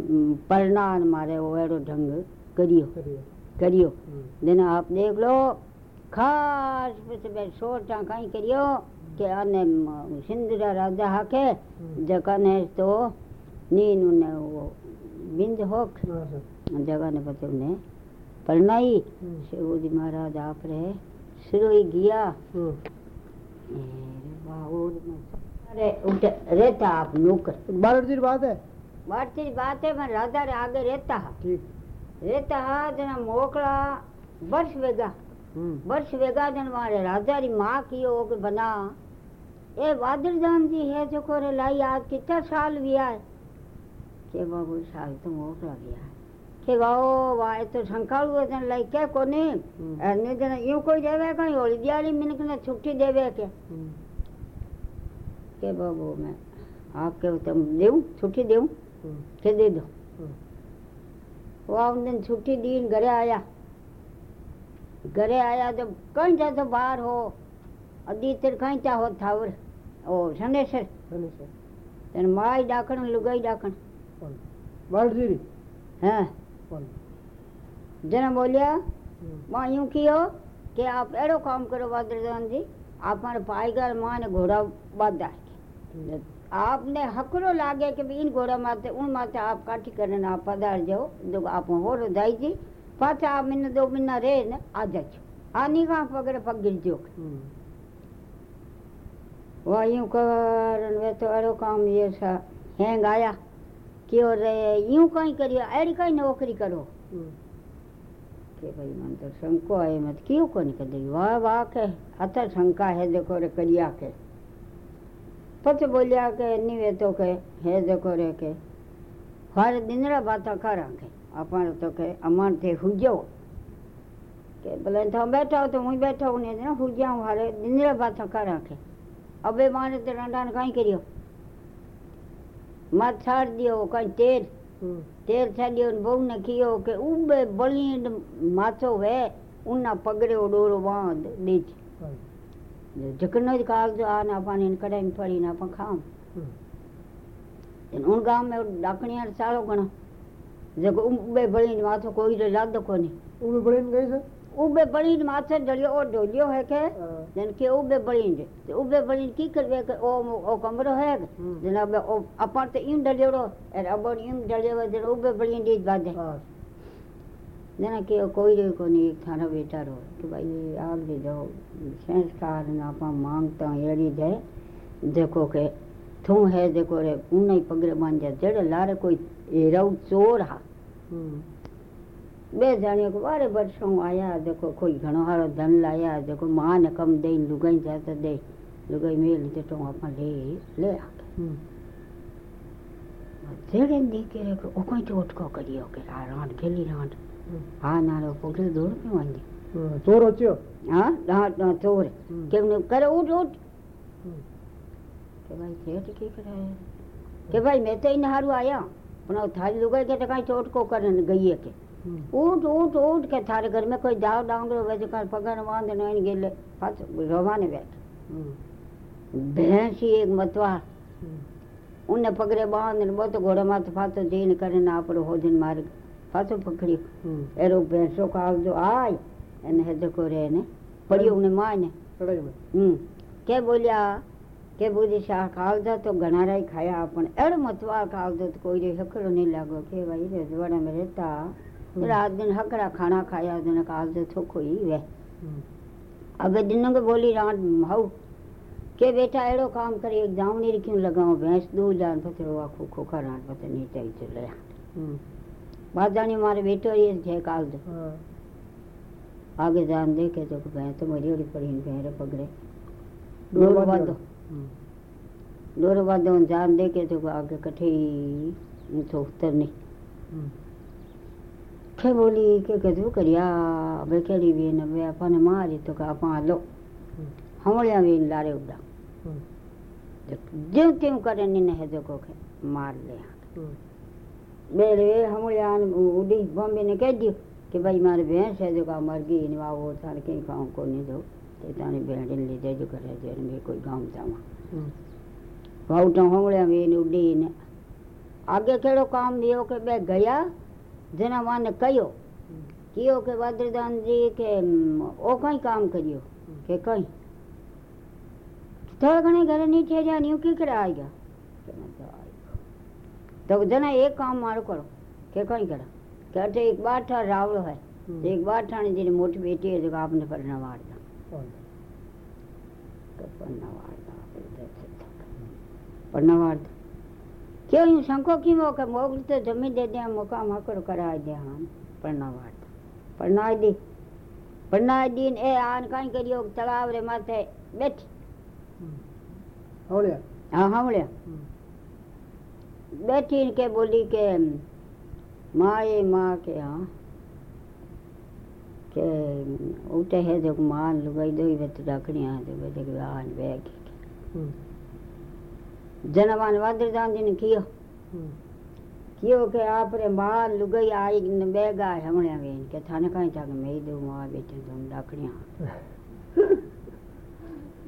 Speaker 2: પરનાર મારે ઓળો ઢંગ કર્યો કર્યો करियो। हम्म। देना आप देख लो खास सोचा कहीं करियो कि अने सिंधरा राजा हके
Speaker 1: हम्म।
Speaker 2: जगह है तो नीन उन्हें वो बिंद
Speaker 1: हो हाँ,
Speaker 2: हाँ। जगह ने पते
Speaker 1: उन्हें
Speaker 2: परनाई से हम्म। वो जी
Speaker 1: महाराज
Speaker 2: आप रहे सिरोई गया। अरे उठ रहता आप नौकर।
Speaker 1: बारह बात है।
Speaker 2: बारह बात है मैं राजा रे आगे रहता।
Speaker 1: ठीक।
Speaker 2: रहता हा जना मोकला वर्ष वेगा
Speaker 1: हम्म,
Speaker 2: वर्ष वेगा जन मारे राजा री माँ की हो के बना ए बादल जान जी है जो को लाई आज कितना साल है के बाबू साल तो के वाए तो जन लाई के कोने जन यूँ कोई देवे कहीं होली दिवाली मिनक ने छुट्टी देवे के के बाबू मैं आपके तुम देऊं छुट्टी देऊं के दे दो
Speaker 1: हम्म,
Speaker 2: वो उन दिन छुट्टी दी घरे आया। घरे आया जब कहीं जा तो बाहर हो अदी तिर कहीं चा हो थावर। ओ सनेसर
Speaker 1: धन्य सर
Speaker 2: तेन माई लुगाई डाकण
Speaker 1: कौन? बारह
Speaker 2: हाँ? जना बोलिया
Speaker 1: हम्म,
Speaker 2: माँ यूँ कियो कि आप एड़ो काम करो बद्रदान जी आप मारे पाईगर माँ ने घोड़ा बांधा
Speaker 1: ठीक।
Speaker 2: आपने हकड़ो लागे कि इन घोड़ा माते उन माते आप काठी करने ना पधार जाओ। जो आप हो वो दाई जी पाछा आप महीने दो महीना रे न आ जाओ। आनी का पकड़े पग गिर जो
Speaker 1: हम्म।
Speaker 2: वह यूँ करन वे तो अड़ो काम ये सा हैंग आया। कि और रे यूँ कहीं करियो अड़ी कहीं नौकरी करो।
Speaker 1: हम्म।
Speaker 2: के भाई मंत्र तो शंको आए मत क्यों कोनी कर? दी वाह वाह के अतर शंका है देखो रे करिया के પછી બોલ્યા કે નીવે તો કે હે દેખો રે કે હારે દિનરા બાતા કરા કે આપણે તો કે અમાર તે હુજો કે ભલે તો બેઠા હો તો હું બેઠા હું ને હુજ્યા હું હારે દિનરા બાતા કરા કે અબે મારે તે રંડાને કાંઈ કર્યો માથ છાડ દ્યો કાંઈ તેલ
Speaker 1: હમ,
Speaker 2: તેલ છાડ્યો ને બહુ ને કીયો કે ઉબે બળીને માથો વે ઉના પગડે ડોરો બાંધ દીચ
Speaker 1: હા,
Speaker 2: જકનો જ કાળજો આ ના પાણી કડાઈ પડી ના પણ ખામ
Speaker 1: હમ,
Speaker 2: એને ઉન ગામ में ડાકણીયાર સારો ઘણો જેકો ઉબે બળીને માથો કોઈ રે લાદ કોની
Speaker 1: ઉભી પડીને ગઈ છે
Speaker 2: ઉબે બળીને માથે ડળ્યો ઓ ઢોલ્યો હે કે
Speaker 1: હા,
Speaker 2: જેને કે ઉબે બળીને તે ઉબે બળીને કી કરવે કે ઓ ઓ કમરો હે કે
Speaker 1: હમ.
Speaker 2: જેને અબે ઓ અપાર તો ઈમ ડળ્યો એ અબડ ઈમ ડળ્યો જેને ઉબે બળીને દીજ બાંધે ನನಗೆ ಕೊಯ್ದು बेटा रो कि भाई ये दे जो संस्कार ना नापा माँगता अहिड़ी जय देखो के थू है देखो रे उन ई पगड़े बांझे जहिड़े लारे कोई अहिड़ो चोर हा।
Speaker 1: हम्म।
Speaker 2: बे जाने को बारे भरिसां आया देखो कोई घणो हारो धन लाया देखो माँ न कमु ॾेई लुगाई जात दे लुगाई मेल दे तो अपां ले ले हम्म।
Speaker 1: जहिड़े
Speaker 2: के रे को कोई टोटको करियो के रांड खेली रांड 하나로 고개 놓는 건데. 어,
Speaker 1: 졸었죠?
Speaker 2: 어? 나, 나 졸. 걔는 그래 옷 옷. 걔가 이제 어떻게 그래. 걔가 매때 있는 하루 아야. अपना थारी लुगाई तो के कहीं
Speaker 1: चोट
Speaker 2: को कर गई के ऊट ऊट ऊट के थारे घर में कोई दाव डांग रो वैसे कहीं पगन बाँध नहीं गेले फस रोवाने बैठ
Speaker 1: हाँ।
Speaker 2: भैंसी एक मतवा
Speaker 1: हाँ।
Speaker 2: उन्हें पकड़े बाँध बहुत घोड़े माथ फातो जीन करे मार्ग પાછો પકડ્યો
Speaker 1: હમ
Speaker 2: એરો ભેંસો કાવજો આય એને હેદકો રે ને પડ્યો ને માને
Speaker 1: ચડાઈમાં
Speaker 2: હમ કે બોલ્યા કે બુધી શાહ ખાવજો તો ઘણારાય ખાયા પણ એડ મતવાર ખાવજો તો કોઈ રે હકડો નહીં લાગો કે ભાઈ રજવાડામાં રહેતા રાત દિન હકડા ખાના ખાયા દિન કાવજો થોકો ही वे
Speaker 1: હમ
Speaker 2: अब दिन के बोली रात हाउ के बेटा एड़ो काम करे एक जावनी क्यों लगाओ भैंस दूध जान पथे आखो खोखा रात पथे नीचे ही चले માતાની મારે વેટોરી છે
Speaker 1: કાલ
Speaker 2: આગે જાન દેખે તો ભેં તો મરી ઓડી પડી ભેંરે પગડે
Speaker 1: ડોર
Speaker 2: વાદો ડોર વાદો જાન દેખે તો આગે કઠી ઊંચો
Speaker 1: ઉતર
Speaker 2: નહીં કે બોલી કે કધું કર્યા હવે કેરી વેન હવે આપણને મારી તો કે આપણ
Speaker 1: હાલો
Speaker 2: હમળ્યા વેન લારે ઉડા
Speaker 1: જેમ
Speaker 2: તેમ કરે ને હે જો કોખે માર લે मेरे हम यान उड़ी बॉम्बे ने कह दियो कि भाई मारे भैंस है जो का मर गई निवा वो थार के खाऊं को नहीं दो तो ताने भेंट ले दे जो करे जे में कोई गाँव जावा भाव तो हम होंगड़े में ने उड़ी ने आगे केड़ो काम दियो के बे गया जना मान कयो कियो के बद्रदान जी के ओ कई काम करियो के कई तो थोड़ा घणे घर नीचे जा न्यू की कराएगा आएगा के मैं तो आएगा तो जना एक काम मारो करो के कई करा के अटे एक बाठा रावड़ो है
Speaker 1: હમ
Speaker 2: एक बाठा ने जी मोटी बेटी है जो आपने पढ़ना वारदा
Speaker 1: ચાલે.
Speaker 2: के पढ़ना वारदा पढ़ना वारदा क्यों यूं शंको की मौका मोगल तो जमी दे दिया मुकाम हकड़ करा दिया हम पढ़ना वारदा पढ़ना दी पढ़ना दी ने ए आन काई करियो तलाव रे माथे बैठी
Speaker 1: હમ આવડ્યા
Speaker 2: हाँ हमलिया
Speaker 1: હમ
Speaker 2: बैठी के बोली के माँ ये माँ के हाँ? के उठे है जो माँ लुगाई दो बच रखड़िया जो बेटे के आन बैग
Speaker 1: हम्म।
Speaker 2: जनवान वादर जान जी ने कियो।
Speaker 1: हम्म।
Speaker 2: कियो के आप रे माँ लुगाई आई ने बैग आ हमने के थाने कहीं जाके मैं दो माँ बेटे तुम रखड़िया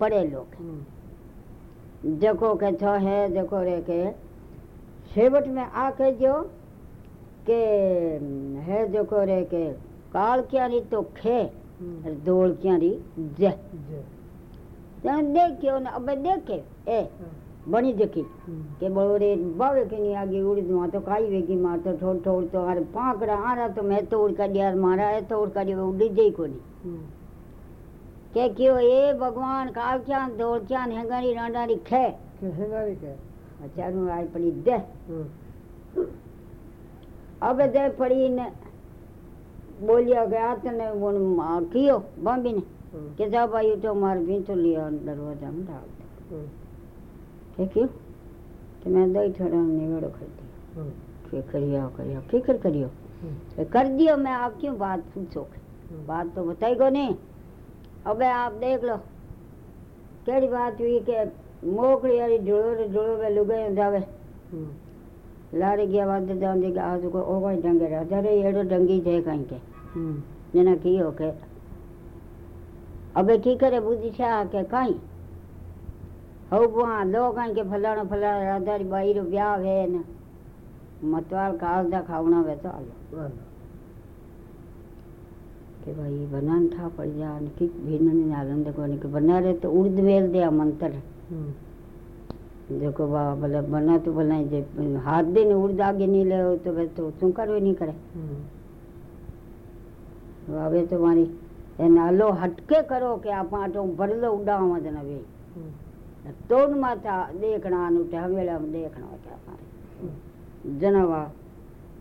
Speaker 2: बड़े लोग हैं। देखो के छो है देखो रे के। सेवट में आके जो के है देखो रे के काल क्या री तो खे
Speaker 1: हम्म।
Speaker 2: दौड़ क्या री
Speaker 1: जय।
Speaker 2: तो देखियो ना अब देखे ए
Speaker 1: हाँ।
Speaker 2: बनी देखी।
Speaker 1: हम्म।
Speaker 2: के बोरे बावे के नहीं आगे उड़ी दुआ हाँ तो काई वेगी मार तो ठोड़ ठोड़ तो अरे पाकड़ा आ रहा तो मैं तोड़ का डियार मारा है तोड़ का डिया उड़ी
Speaker 1: जाई को नहीं
Speaker 2: કે કયો એ ભગવાન કાલ ક્યાં દોડ ક્યાં હેંગારી રાંડારી ખે
Speaker 1: કે હેંગારી કે
Speaker 2: અચારું આઈ પડી દે
Speaker 1: હમ
Speaker 2: હવે દે પડી ને બોલ્યા કે આ તને બોન કયો બોમ્બી ને
Speaker 1: હમ
Speaker 2: કે જા ભાઈ તો મારે ભીંતો लिया दरवाजा में डाल दे
Speaker 1: હમ
Speaker 2: કે क्यों કે મેં દઈ થોડા નિવેડો કરી दिया
Speaker 1: હમ
Speaker 2: કે करियो करियो फिक्र करियो
Speaker 1: હમ
Speaker 2: तो कर दियो मैं आप क्यों बात पूछो
Speaker 1: હમ
Speaker 2: बात तो बताई को नहीं હવે આપ દેખ લો કેડી વાત हुई કે મોકળી
Speaker 1: આરી
Speaker 2: જોડો જોડો મે લુગાઈ જાવે લારી ગયા વાત જાણ કે આ કો ઓ કોઈ ડંગે અરે એડો
Speaker 1: ડંગી
Speaker 2: જાય કઈ કે જેના કીયો કે હવે કી કરે બુદ્ધિ છે આ કે કઈ હવ બુઆ લો કઈ કે ફલાણો ફલાણો રાધારી બાઈ રો વ્યાહ હે ને મતવાળ કાવ દા
Speaker 1: ખાવણા
Speaker 2: વેતો આલો कि भाई बनन था पड़ जा कि भीन आनंद को कि बना रहे तो उर्द वेल दिया मंत्र।
Speaker 1: हम्म।
Speaker 2: देखो बा मतलब बना तो बनाए जे हाथ दे ने उर्द आगे नहीं ले तो बस तो तू करो नहीं करे। हम्म। तो आगे तो मारी ए नालो हटके
Speaker 1: करो
Speaker 2: के आप आटो भरलो उड़ावा देना वे। हम्म। तोड़ माता देखना उठे हवेला देखना उठे जनावा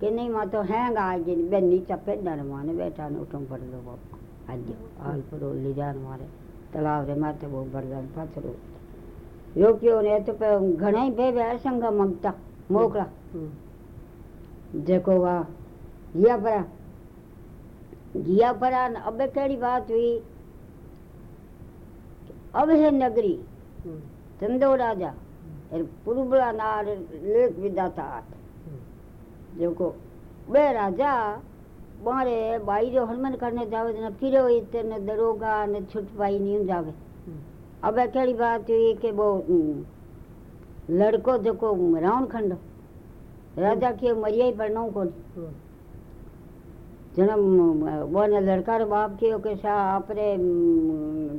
Speaker 2: कि नहीं माँ तो है आज बे नीचा पेडा ने बैठा ने उठो पड़ लो बाप। आज आल पड़ो ले जान मारे। तलाव रे माथे वो बरदान पाथरो योगियों ने तो पे घणा ही बे व्यार संग मंगता
Speaker 1: मोकला।
Speaker 2: देखो वा गिया परा। गिया परा अबे केड़ी बात हुई? अब है नगरी
Speaker 1: हम्म।
Speaker 2: चंदो राजा। हम्म। पुरुबला नार लेख विदाता
Speaker 1: आठ
Speaker 2: जो बे राजा मारे बाई जो हनुमान करने जावे ना फिर इतने दरोगा, ने छुट पाई नहीं जावे। अब अकेली बात ये के वो लड़को जो को खंड राजा के मरिया ही पढ़ना
Speaker 1: को
Speaker 2: जनम वो ने लड़का बाप के के सा अपने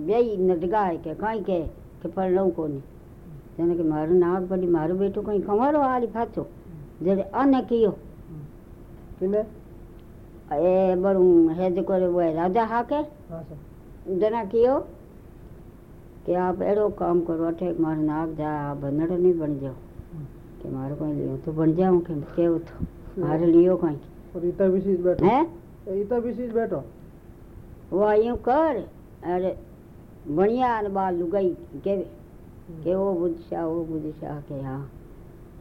Speaker 2: बेई नटगा है के काई के के पढ़ना को जने के मारो नाग बड़ी मारो बेटो कहीं कमारो आली फाचो जड़े
Speaker 1: अन
Speaker 2: कियो പിന്നെ এ বরং হেদে করে ওই
Speaker 1: রাজা হাকে
Speaker 2: जना कियो कि आप अड़ो काम करो अठे मारे नाक जा बनड़ नहीं बन जाओ। हाँ। कि मारे कोई लियो तो बन जाऊँ कि के उठो तो। हाँ। मारे लियो कोई।
Speaker 1: और इता भी चीज़ बैठो?
Speaker 2: हैं?
Speaker 1: इता भी चीज़ बैठो?
Speaker 2: वो यूँ कर अरे बढ़िया बाल लुगाई के हाँ। के वो बुद्धिशा वो बुद्धिशा के हाँ।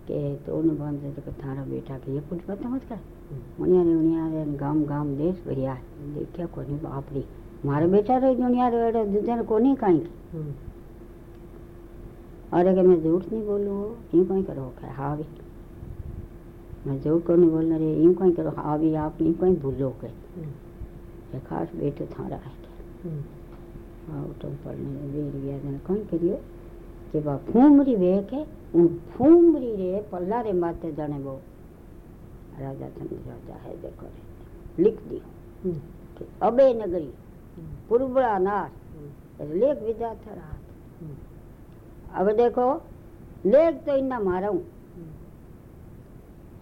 Speaker 2: के तो उन्हें बंद से तो थारा बेटा के ये कुछ पता मत कर? અહીંયા દુનિયા ગામ ગામ દેશ ભર્યા દેખ્યા કોની બાપરી મારો બેટા રહી દુનિયા
Speaker 1: રેડો
Speaker 2: દુધાને કોની કાંઈ અરે કે મેં જૂઠ નહીં બોલું એમ કંઈ કરો કે હા આવી મેં જૂઠ કોની બોલ રે એમ કંઈ કરો હા આવી આપ એમ કંઈ
Speaker 1: ભૂલો
Speaker 2: કે ખાસ બેટો થારા હે
Speaker 1: આવ
Speaker 2: તો પડને વીર વ્યાજને કંઈ કર્યો કે બા ફૂમરી વે કે હું ફૂમરી રે પલ્લા રે માતે જાણે બહુ राजा चंद्रराजा हैदर को रहते। लिख दी।
Speaker 1: हम्म।
Speaker 2: कि अबे नगरी
Speaker 1: हम्म।
Speaker 2: पूर्वरा नार
Speaker 1: हम्म।
Speaker 2: लेख विद्याथा
Speaker 1: रहा
Speaker 2: अब देखो लेख तो इन्ना मारा हूँ।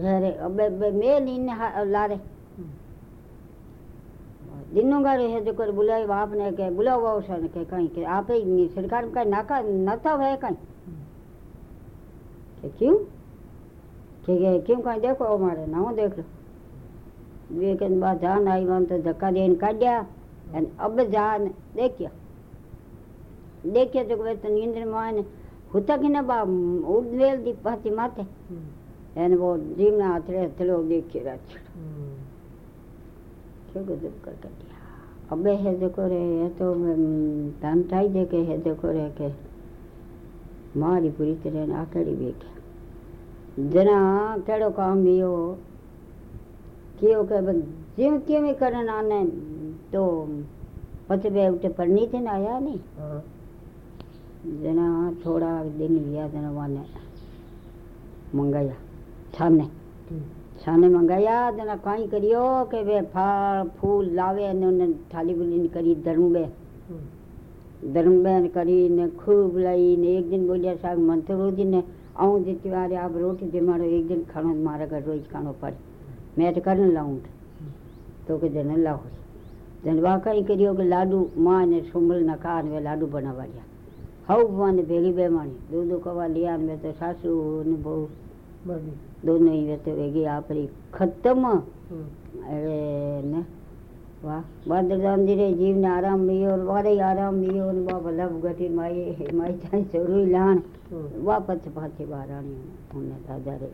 Speaker 2: अरे अबे बे मेल इन्ने ला
Speaker 1: रहे
Speaker 2: दिनों का रहे जो कर बुलाए बाप ने के बुलाओ वाओ सन के कहीं के आप ही सरकार का नाका नाता है कहीं? क्यों? ठीक है क्यों कहीं देखो મારે ના હું દેખ વિવેકન બા જાન આવ્યો તો ધક્કા દઈને કાઢ્યા અને અબ જાન દેખ્યા દેખ્યા તો કે તો નિંદ્રમાં ને હુતકીને બા ઉડવેલ દી પાછી માથે એને બહુ ધીમના હાથડે હથડો દેખી
Speaker 1: રાખ્યો
Speaker 2: શું કીધું કર કાઢ્યા अबे है देखो रे ये तो धन दे के है देखो रे के मारी पूरी तरह आकड़ी बैठी जना कड़ो कहिड़ो कम इहो कीअं कबो जीअं कीअं बि करणु आना आहिनि तो पतबे उते थे ना आया नहीं
Speaker 1: हाँ।
Speaker 2: जना थोड़ा दिन लिया जना वाने मंगाया छाने। छाने मंगाया जना काई करियो के वे फल फूल लावे ने उन्हें थाली बुली करी धर्मबे
Speaker 1: हाँ।
Speaker 2: धर्मबे करी ने खूब लाई ने एक दिन बोलिया साग मंत्रो दिन ने ऐं जेके वारे आप रोटी जे माण्हू एक दिन खाणो मारा घर रोज़ खाणो पड़े मैं तो कर लाऊं तोखे जन लाओ। जन वाकई करियो कि लाडू माँ ने सुमल न खा वे लाडू बना वालिया हाउ वन भेली बेमानी दो कवा लिया में तो सासू ने बहु। दोनों ही वे वेगी आप खत्म।
Speaker 1: हम्म।
Speaker 2: अरे न। ભદ્રંદિરે જીવને આરામ મિયોર વારે આરામ મિયોર વા ભલભ ગટી માયે
Speaker 1: માય
Speaker 2: થાય સરુઈ લાણ વા પછ પાછે વારાણી ઓને રાજા રે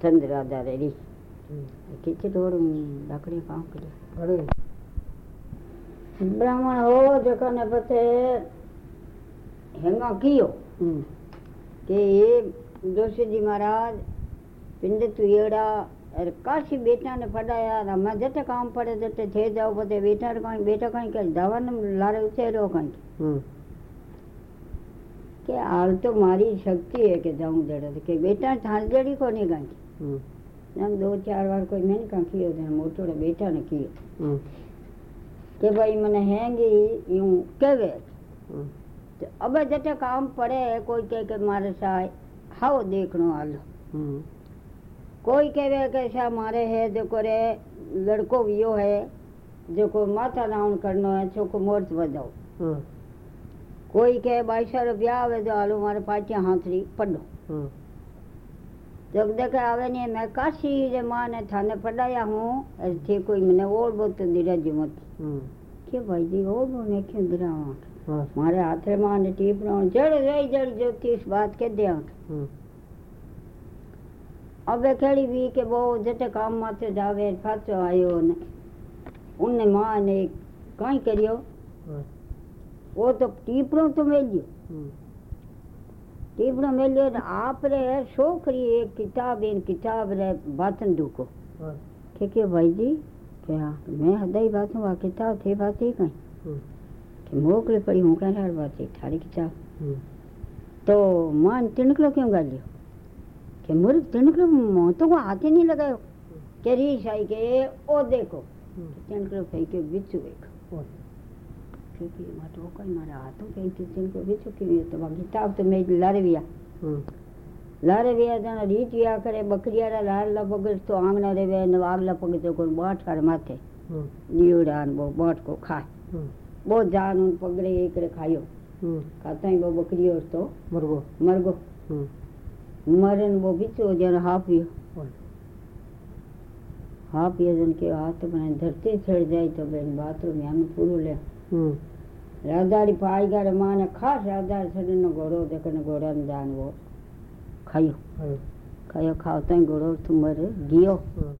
Speaker 1: ચંદ
Speaker 2: રાજા રે રી કિચે તોડ
Speaker 1: લાકડી
Speaker 2: કામ કરે બ્રાહ્મણ હો જકને પતે હેંગા
Speaker 1: કિયો
Speaker 2: કે એ જોશીજી મહારાજ પિંડ તુયેડા काशी बेटा ने पढ़ाया मैं जत काम पड़े जत थे जाओ पते बेटा ने कहीं बेटा कहीं कह दवन लारे उठे
Speaker 1: रो
Speaker 2: कहीं हम्म। के आल तो मारी शक्ति है के जाऊँ जड़े के बेटा थाल जड़ी को नहीं
Speaker 1: गई
Speaker 2: हम हम्म। दो चार बार कोई मैंने कहा कि होते हैं मोटोड़े
Speaker 1: बेटा
Speaker 2: ने किए हम्म। के भाई मैंने
Speaker 1: हैंगे यूँ कहवे
Speaker 2: तो अब जत काम पड़े कोई कह के मारे
Speaker 1: सा
Speaker 2: कोई कहे के सा मारे है देखो रे लड़को वियो है जेको माता नाउन करनो है छोको मोर्च वजाओ
Speaker 1: हम्म।
Speaker 2: कोई कहे बाईसा रुपया आवे तो हालो मारे पाचिया हाथरी पढ़ो।
Speaker 1: हम्म।
Speaker 2: जब देखे आवे नहीं मैं काशी रे माँ ने थाने पढ़ाया हूँ ऐसे कोई मैंने और बहुत दिरा जी मत।
Speaker 1: हम्म।
Speaker 2: के भाई जी और वो मैं क्यों दिरा
Speaker 1: हाँ।
Speaker 2: मारे हाथे माँ ने टीप रहा जड़ रही जड़ ज्योति इस बात के दे अबे खेड़ी भी के वो जटे काम माथे जावे फाचो आयो ने। उनने माँ ने कहीं करियो?
Speaker 1: हाँ।
Speaker 2: वो तो टीपड़ो तो मेलियो।
Speaker 1: हम्म
Speaker 2: टीपड़ो मेलियो ने आप रे छोकरी एक किताब इन किताब रे बातन दुको
Speaker 1: हाँ।
Speaker 2: के के भाई जी के हाँ मैं हदाई बातों वा किताब थे बात ही कहीं कि मोकले पड़ी हूँ कहना बात
Speaker 1: हम्म
Speaker 2: तिनकलो कि मुझे तिनकलो मोह तो को हाथ नहीं लगायो। के रीस आई के ओ देखो।
Speaker 1: हम्म।
Speaker 2: तिनकलो फेंक के बिचू एक
Speaker 1: हाँ
Speaker 2: क्योंकि मैं तो कोई मारा हाथों के इंच तिनको बिचू की तो वह किताब तो मैं लारविया
Speaker 1: हम्म।
Speaker 2: लारविया जना रीतिया करे बकरिया रा लाल ला पगड़ तो आंगना रे वे न आगला पगड़ तो कोई बाट कर माथे।
Speaker 1: हम्म।
Speaker 2: दियोड़ान वो बाट को खाए।
Speaker 1: हम्म।
Speaker 2: वो जान उन पगड़े एक रे खायो।
Speaker 1: हम्म।
Speaker 2: खाता ही वो बकरी और तो
Speaker 1: मरगो।
Speaker 2: मरगो।
Speaker 1: हम्म।
Speaker 2: मरन वो बिचो जन
Speaker 1: हाफ़
Speaker 2: हाफ़ ये जन के हाथ में धरती चढ़ जाए तो बेन बाथरूम में हमें पूरो ले।
Speaker 1: हम्म।
Speaker 2: राधारी पाई गारे माने खास राधारी छड़े न घोड़ो देखने घोड़ा में जान वो खायो
Speaker 1: हाँ
Speaker 2: खायो खाओ तो घोड़ो तुम गियो।
Speaker 1: हाँ